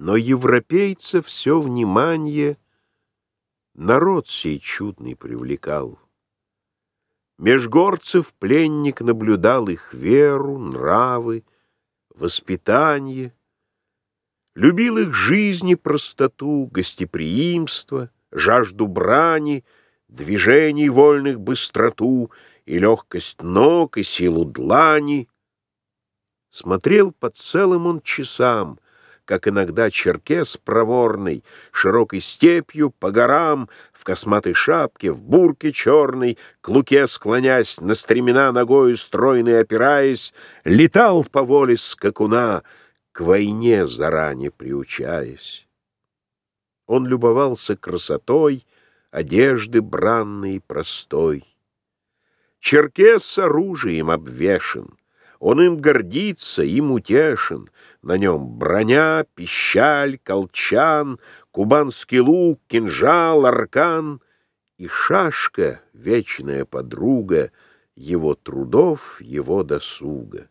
Но европейца все внимание Народ сей чудный привлекал. Меж горцев пленник наблюдал их веру, нравы, воспитание, Любил их жизни простоту, гостеприимство, Жажду брани, движений вольных быстроту И легкость ног, и силу длани. Смотрел по целым он часам, Как иногда черкес проворный, Широкой степью, по горам, В косматой шапке, в бурке черной, К луке склонясь, на стремена Ногою стройной опираясь, Летал по воле скакуна, К войне заранее приучаясь. Он любовался красотой Одежды бранной простой. Черкес оружием обвешен, Он им гордится, им утешен, На нем броня, пищаль, колчан, Кубанский лук, кинжал, аркан И шашка, вечная подруга Его трудов, его досуга.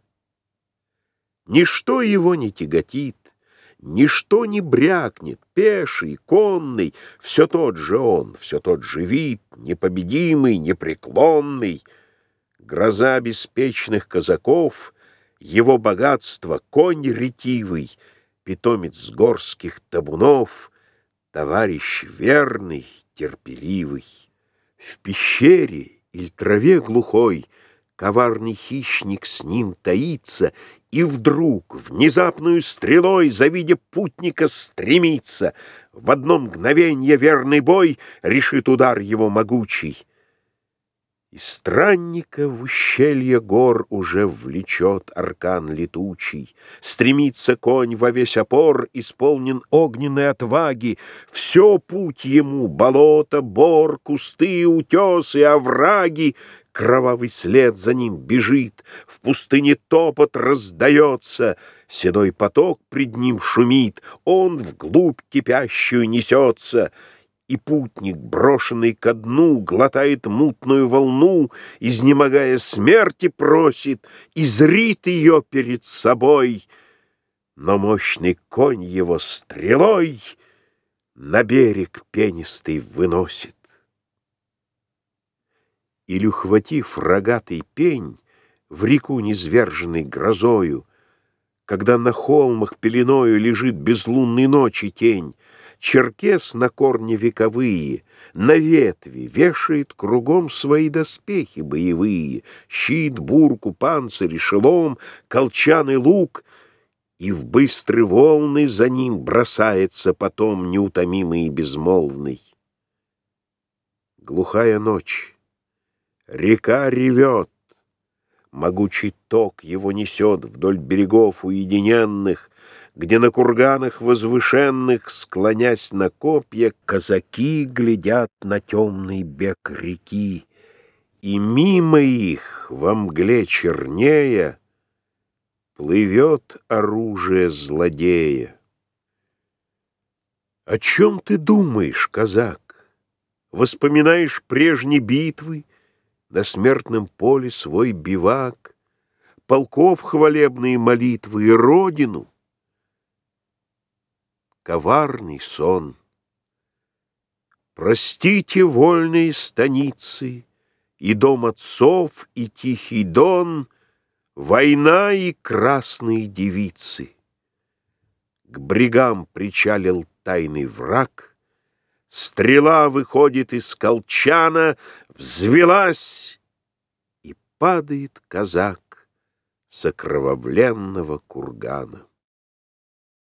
Ничто его не тяготит, Ничто не брякнет, пеший, конный, Все тот же он, все тот же вид, Непобедимый, непреклонный. Гроза беспечных казаков, Его богатство — конь ретивый, Питомец горских табунов, Товарищ верный, терпеливый. В пещере или траве глухой Коварный хищник с ним таится и вдруг, внезапную стрелой, Завидя путника, стремится. В одно мгновенье верный бой Решит удар его могучий. И странника в ущелье гор Уже влечет аркан летучий. Стремится конь во весь опор, Исполнен огненной отваги. Все путь ему — болото, бор, Кусты, утесы, овраги — Кровавый след за ним бежит, В пустыне топот раздается, Седой поток пред ним шумит, Он вглубь кипящую несется, И путник, брошенный ко дну, Глотает мутную волну, Изнемогая смерти просит, И зрит ее перед собой. Но мощный конь его стрелой На берег пенистый выносит или, ухватив рогатый пень, в реку низверженной грозою, когда на холмах пеленою лежит безлунной ночи тень, черкес на корне вековые, на ветви вешает кругом свои доспехи боевые, щит, бурку, панцирь, шелом, колчан и лук, и в быстрые волны за ним бросается потом неутомимый и безмолвный. Глухая ночь. Река ревет, могучий ток его несет вдоль берегов уединенных, где на курганах возвышенных, склонясь на копья, казаки глядят на темный бег реки, и мимо их во мгле чернея плывет оружие злодея. О чем ты думаешь, казак? Воспоминаешь прежние битвы, на смертном поле свой бивак, полков хвалебные молитвы и родину. Коварный сон. Простите вольные станицы, и дом отцов, и тихий дон, война и красные девицы. К брегам причалил тайный враг, Стрела выходит из колчана, взвелась, и падает казак с окровавленного кургана.